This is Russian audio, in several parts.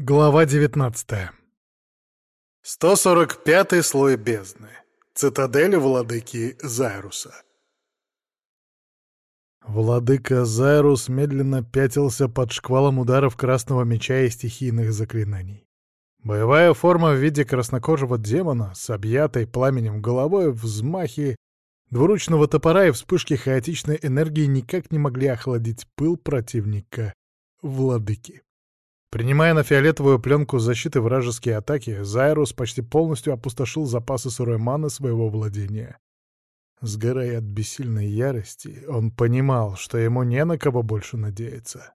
Глава 19 145 слой бездны. Цитадель владыки Зайруса. Владыка Зайрус медленно пятился под шквалом ударов красного меча и стихийных заклинаний. Боевая форма в виде краснокожего демона с объятой пламенем головой, взмахи двуручного топора и вспышки хаотичной энергии никак не могли охладить пыл противника владыки. Принимая на фиолетовую пленку защиты вражеские атаки, Зайрус почти полностью опустошил запасы сырой маны своего владения. Сгорая от бессильной ярости, он понимал, что ему не на кого больше надеяться.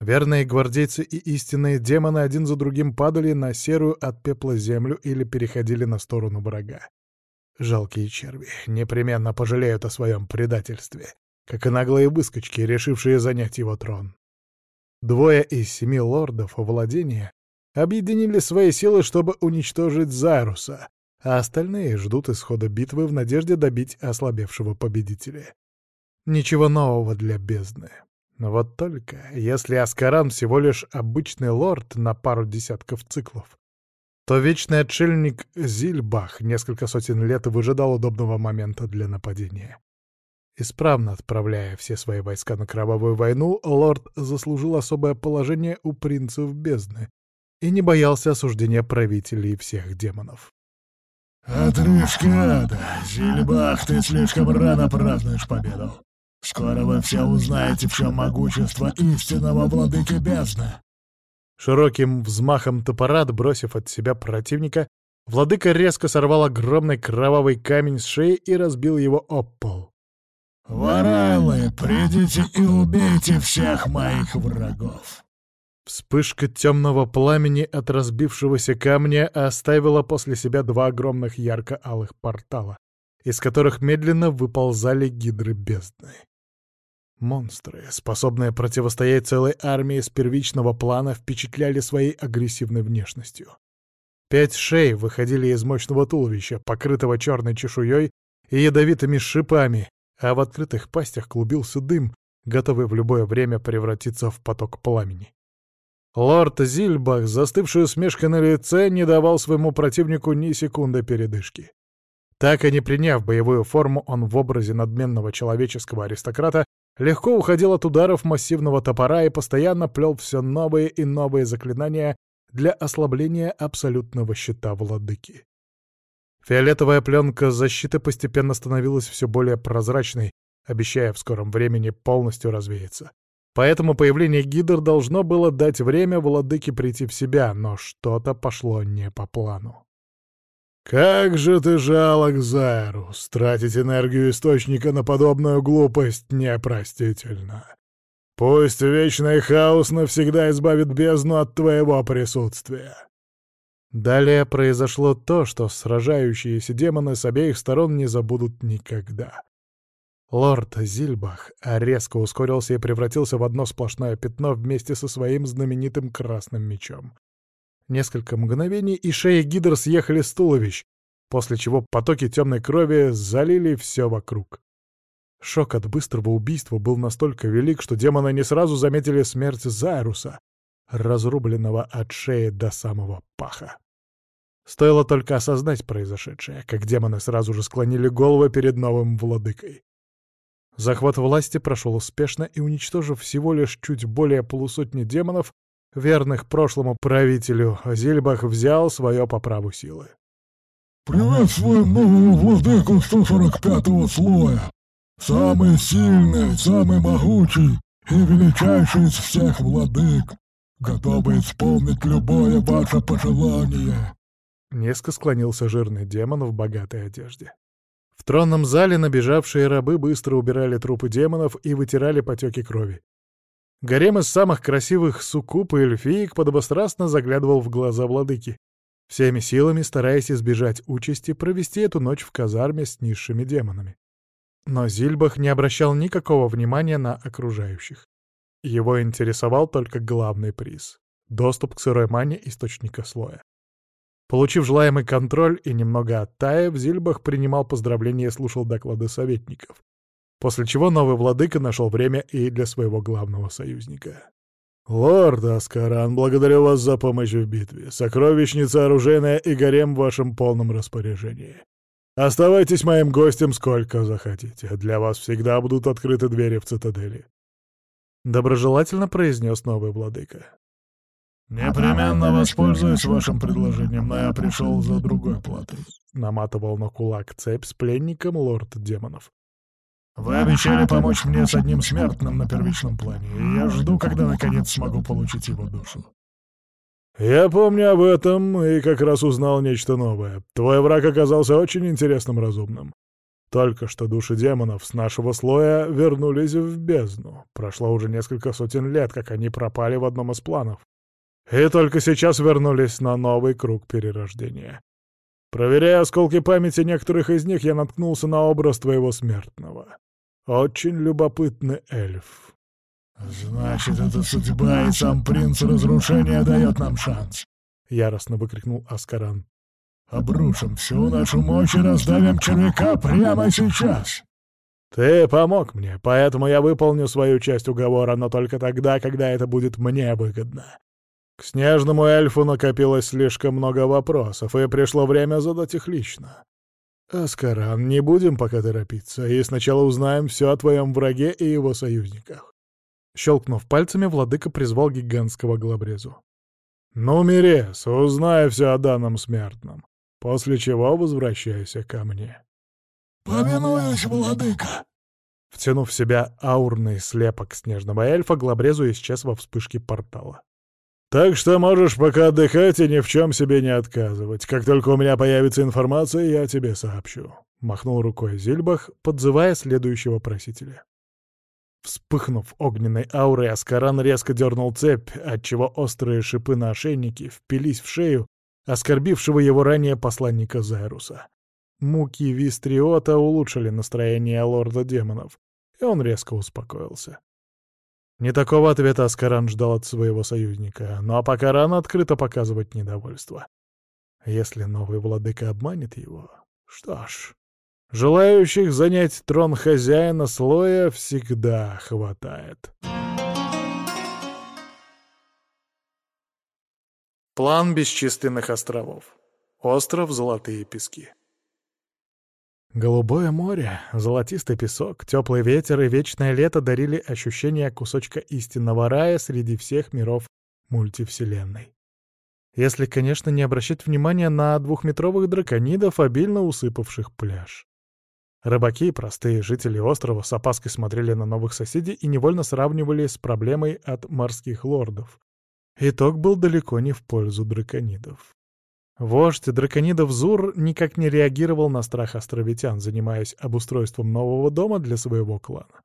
Верные гвардейцы и истинные демоны один за другим падали на серую от пепла землю или переходили на сторону врага. Жалкие черви непременно пожалеют о своем предательстве, как и наглые выскочки, решившие занять его трон. Двое из семи лордов владения объединили свои силы, чтобы уничтожить Зайруса, а остальные ждут исхода битвы в надежде добить ослабевшего победителя. Ничего нового для бездны. Но вот только, если Аскаран всего лишь обычный лорд на пару десятков циклов, то вечный отшельник Зильбах несколько сотен лет выжидал удобного момента для нападения. Исправно отправляя все свои войска на кровавую войну, лорд заслужил особое положение у принцев бездны и не боялся осуждения правителей всех демонов. «Отрыжки ада! Зильбах, ты слишком рано празднуешь победу! Скоро вы все узнаете, в чем могущество истинного владыки бездны!» Широким взмахом топора, отбросив от себя противника, владыка резко сорвал огромный кровавый камень с шеи и разбил его об пол. «Воралы, придите и убейте всех моих врагов!» Вспышка темного пламени от разбившегося камня оставила после себя два огромных ярко-алых портала, из которых медленно выползали гидры бездны. Монстры, способные противостоять целой армии с первичного плана, впечатляли своей агрессивной внешностью. Пять шей выходили из мощного туловища, покрытого черной чешуей и ядовитыми шипами, а в открытых пастях клубился дым, готовый в любое время превратиться в поток пламени. Лорд Зильбах, застывший усмешкой на лице, не давал своему противнику ни секунды передышки. Так и не приняв боевую форму, он в образе надменного человеческого аристократа легко уходил от ударов массивного топора и постоянно плел все новые и новые заклинания для ослабления абсолютного щита владыки. Фиолетовая пленка защиты постепенно становилась все более прозрачной, обещая в скором времени полностью развеяться. Поэтому появление гидр должно было дать время владыке прийти в себя, но что-то пошло не по плану. «Как же ты жалок, Зайрус! Тратить энергию источника на подобную глупость непростительно. Пусть вечный хаос навсегда избавит бездну от твоего присутствия!» Далее произошло то, что сражающиеся демоны с обеих сторон не забудут никогда. Лорд Зильбах резко ускорился и превратился в одно сплошное пятно вместе со своим знаменитым красным мечом. Несколько мгновений, и шеи гидр съехали с туловищ, после чего потоки темной крови залили все вокруг. Шок от быстрого убийства был настолько велик, что демоны не сразу заметили смерть Зайруса, разрубленного от шеи до самого паха. Стоило только осознать произошедшее, как демоны сразу же склонили головы перед новым владыкой. Захват власти прошел успешно и, уничтожив всего лишь чуть более полусотни демонов, верных прошлому правителю, Зильбах взял свое по праву силы. «Приветствуем нового владыку 145-го слоя! Самый сильный, самый могучий и величайший из всех владык, готовый исполнить любое ваше пожелание!» Низко склонился жирный демон в богатой одежде. В тронном зале набежавшие рабы быстро убирали трупы демонов и вытирали потеки крови. Гарем из самых красивых суккуб и эльфиек подобострастно заглядывал в глаза владыки, всеми силами стараясь избежать участи провести эту ночь в казарме с низшими демонами. Но Зильбах не обращал никакого внимания на окружающих. Его интересовал только главный приз — доступ к сырой мане источника слоя. Получив желаемый контроль и немного оттаив, Зильбах принимал поздравления и слушал доклады советников, после чего новый владыка нашел время и для своего главного союзника. «Лорд Аскаран, благодарю вас за помощь в битве. Сокровищница оружейная и гарем в вашем полном распоряжении. Оставайтесь моим гостем сколько захотите. Для вас всегда будут открыты двери в цитадели». Доброжелательно произнес новый владыка. «Непременно воспользуюсь вашим предложением, но я пришел за другой платой», — наматывал на кулак цепь с пленником лорд демонов. «Вы обещали помочь мне с одним смертным на первичном плане, и я жду, когда наконец смогу получить его душу». «Я помню об этом и как раз узнал нечто новое. Твой враг оказался очень интересным разумным. Только что души демонов с нашего слоя вернулись в бездну. Прошло уже несколько сотен лет, как они пропали в одном из планов. И только сейчас вернулись на новый круг перерождения. Проверяя осколки памяти некоторых из них, я наткнулся на образ твоего смертного. Очень любопытный эльф. «Значит, это судьба, и сам принц разрушения дает нам шанс!» — яростно выкрикнул Аскаран. «Обрушим всю нашу мощь и раздавим червяка прямо сейчас!» «Ты помог мне, поэтому я выполню свою часть уговора, но только тогда, когда это будет мне выгодно. К снежному эльфу накопилось слишком много вопросов, и пришло время задать их лично. Аскаран, не будем пока торопиться, и сначала узнаем все о твоем враге и его союзниках. Щелкнув пальцами, владыка призвал гигантского глобрезу. «Ну, Мирес, узнай все о данном смертном, после чего возвращайся ко мне». «Повинуюсь, владыка!» Втянув в себя аурный слепок снежного эльфа, глобрезу исчез во вспышке портала. Так что можешь пока отдыхать и ни в чем себе не отказывать. Как только у меня появится информация, я тебе сообщу», — махнул рукой Зильбах, подзывая следующего просителя. Вспыхнув огненной аурой, Аскаран резко дернул цепь, отчего острые шипы на ошейнике впились в шею оскорбившего его ранее посланника Зайруса. Муки Вистриота улучшили настроение лорда демонов, и он резко успокоился. Не такого ответа Аскаран ждал от своего союзника, но пока рано открыто показывать недовольство. Если новый владыка обманет его, что ж, желающих занять трон хозяина слоя всегда хватает. План бесчисленных островов. Остров Золотые Пески. Голубое море, золотистый песок, теплый ветер и вечное лето дарили ощущение кусочка истинного рая среди всех миров мультивселенной. Если, конечно, не обращать внимания на двухметровых драконидов, обильно усыпавших пляж. Рыбаки и простые жители острова с опаской смотрели на новых соседей и невольно сравнивали с проблемой от морских лордов. Итог был далеко не в пользу драконидов. Вождь драконидов Зур никак не реагировал на страх островитян, занимаясь обустройством нового дома для своего клана.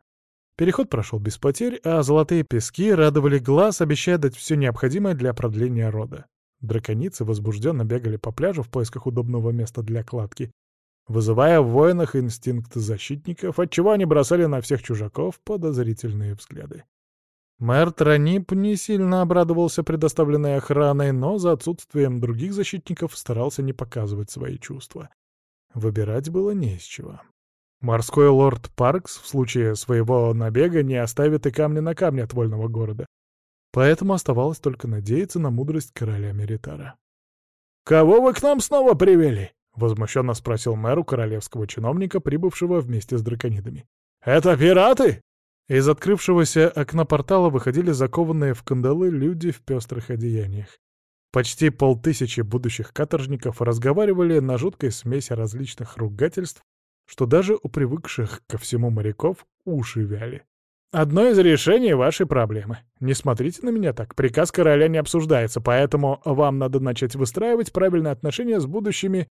Переход прошел без потерь, а золотые пески радовали глаз, обещая дать все необходимое для продления рода. Драконицы возбужденно бегали по пляжу в поисках удобного места для кладки, вызывая в воинах инстинкт защитников, отчего они бросали на всех чужаков подозрительные взгляды. Мэр Транип не сильно обрадовался предоставленной охраной, но за отсутствием других защитников старался не показывать свои чувства. Выбирать было не из чего. Морской лорд Паркс в случае своего набега не оставит и камня на камне от вольного города. Поэтому оставалось только надеяться на мудрость короля Меритара. «Кого вы к нам снова привели?» — возмущенно спросил мэру королевского чиновника, прибывшего вместе с драконидами. «Это пираты?» Из открывшегося окна портала выходили закованные в кандалы люди в пестрых одеяниях. Почти полтысячи будущих каторжников разговаривали на жуткой смеси различных ругательств, что даже у привыкших ко всему моряков уши вяли. «Одно из решений вашей проблемы. Не смотрите на меня так. Приказ короля не обсуждается, поэтому вам надо начать выстраивать правильные отношения с будущими...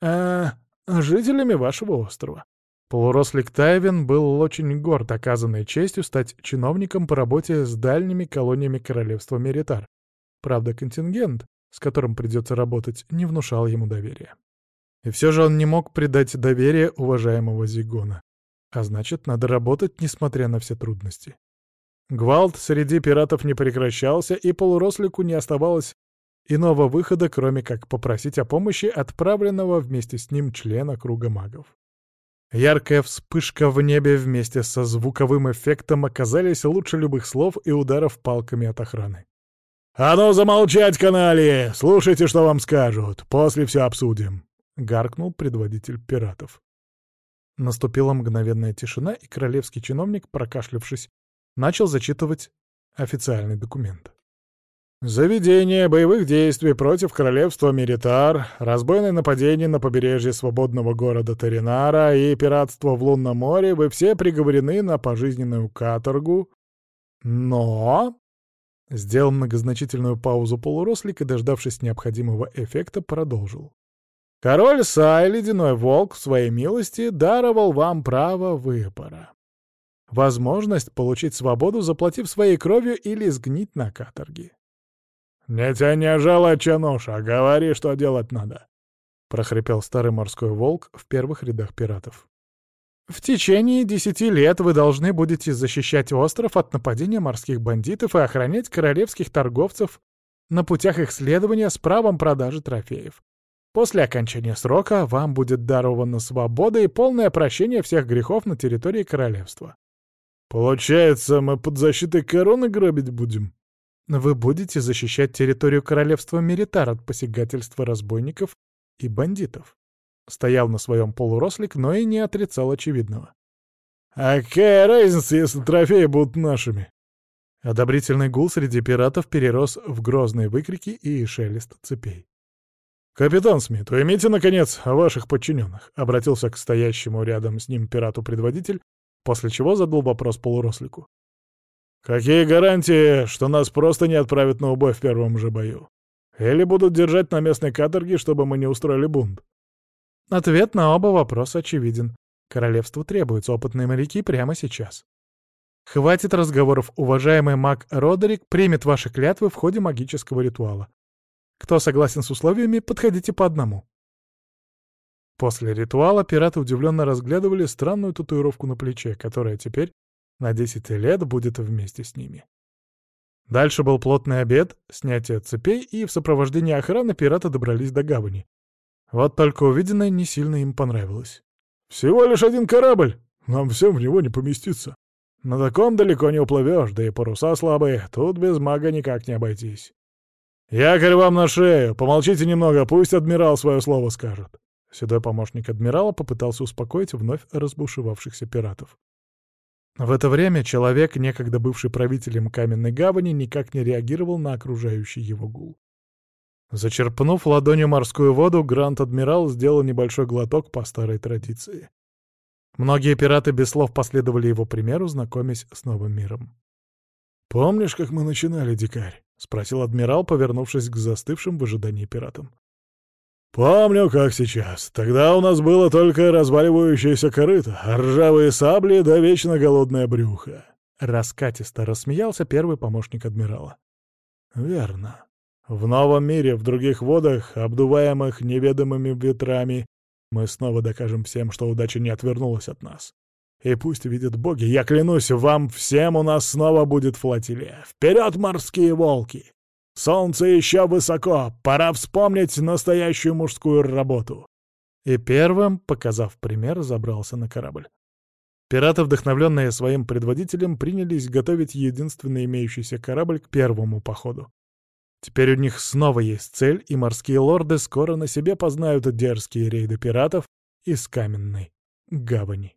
Э, жителями вашего острова. Полурослик Тайвин был очень горд оказанной честью стать чиновником по работе с дальними колониями королевства Меритар. Правда, контингент, с которым придется работать, не внушал ему доверия. И все же он не мог предать доверие уважаемого Зигона. А значит, надо работать, несмотря на все трудности. Гвалт среди пиратов не прекращался, и полурослику не оставалось иного выхода, кроме как попросить о помощи отправленного вместе с ним члена круга магов. Яркая вспышка в небе вместе со звуковым эффектом оказались лучше любых слов и ударов палками от охраны. «А ну замолчать, канали! Слушайте, что вам скажут. После все обсудим!» — гаркнул предводитель пиратов. Наступила мгновенная тишина, и королевский чиновник, прокашлявшись, начал зачитывать официальный документ. Заведение боевых действий против королевства Меритар, разбойное нападение на побережье свободного города Таринара и пиратство в Лунном море вы все приговорены на пожизненную каторгу. Но... Сделал многозначительную паузу полурослик и, дождавшись необходимого эффекта, продолжил. Король Сай, ледяной волк, в своей милости даровал вам право выбора. Возможность получить свободу, заплатив своей кровью или сгнить на каторге. «Не тяни жалоча нож, а говори, что делать надо», — прохрипел старый морской волк в первых рядах пиратов. «В течение десяти лет вы должны будете защищать остров от нападения морских бандитов и охранять королевских торговцев на путях их следования с правом продажи трофеев. После окончания срока вам будет дарована свобода и полное прощение всех грехов на территории королевства. Получается, мы под защитой короны грабить будем?» Вы будете защищать территорию королевства Меритар от посягательства разбойников и бандитов. Стоял на своем полурослик, но и не отрицал очевидного. «А какая разница, если трофеи будут нашими?» Одобрительный гул среди пиратов перерос в грозные выкрики и шелест цепей. «Капитан Смит, уймите, наконец, ваших подчиненных», — обратился к стоящему рядом с ним пирату-предводитель, после чего задал вопрос полурослику. Какие гарантии, что нас просто не отправят на убой в первом же бою? Или будут держать на местной каторге, чтобы мы не устроили бунт? Ответ на оба вопроса очевиден. Королевству требуются опытные моряки прямо сейчас. Хватит разговоров, уважаемый маг Родерик примет ваши клятвы в ходе магического ритуала. Кто согласен с условиями, подходите по одному. После ритуала пираты удивленно разглядывали странную татуировку на плече, которая теперь на 10 лет будет вместе с ними. Дальше был плотный обед, снятие цепей, и в сопровождении охраны пираты добрались до гавани. Вот только увиденное не сильно им понравилось. «Всего лишь один корабль! Нам всем в него не поместиться. На таком далеко не уплывешь, да и паруса слабые, тут без мага никак не обойтись. Якорь вам на шею, помолчите немного, пусть адмирал свое слово скажет». Седой помощник адмирала попытался успокоить вновь разбушевавшихся пиратов. В это время человек, некогда бывший правителем Каменной Гавани, никак не реагировал на окружающий его гул. Зачерпнув ладонью морскую воду, Грант-адмирал сделал небольшой глоток по старой традиции. Многие пираты без слов последовали его примеру, знакомясь с новым миром. «Помнишь, как мы начинали, дикарь?» — спросил адмирал, повернувшись к застывшим в ожидании пиратам. «Помню, как сейчас. Тогда у нас было только разваливающееся корыто, ржавые сабли да вечно голодное брюхо». Раскатисто рассмеялся первый помощник адмирала. «Верно. В новом мире, в других водах, обдуваемых неведомыми ветрами, мы снова докажем всем, что удача не отвернулась от нас. И пусть видят боги, я клянусь, вам всем у нас снова будет флотилия. Вперед, морские волки! Солнце еще высоко, пора вспомнить настоящую мужскую работу. И первым, показав пример, забрался на корабль. Пираты, вдохновленные своим предводителем, принялись готовить единственный имеющийся корабль к первому походу. Теперь у них снова есть цель, и морские лорды скоро на себе познают дерзкие рейды пиратов из каменной гавани.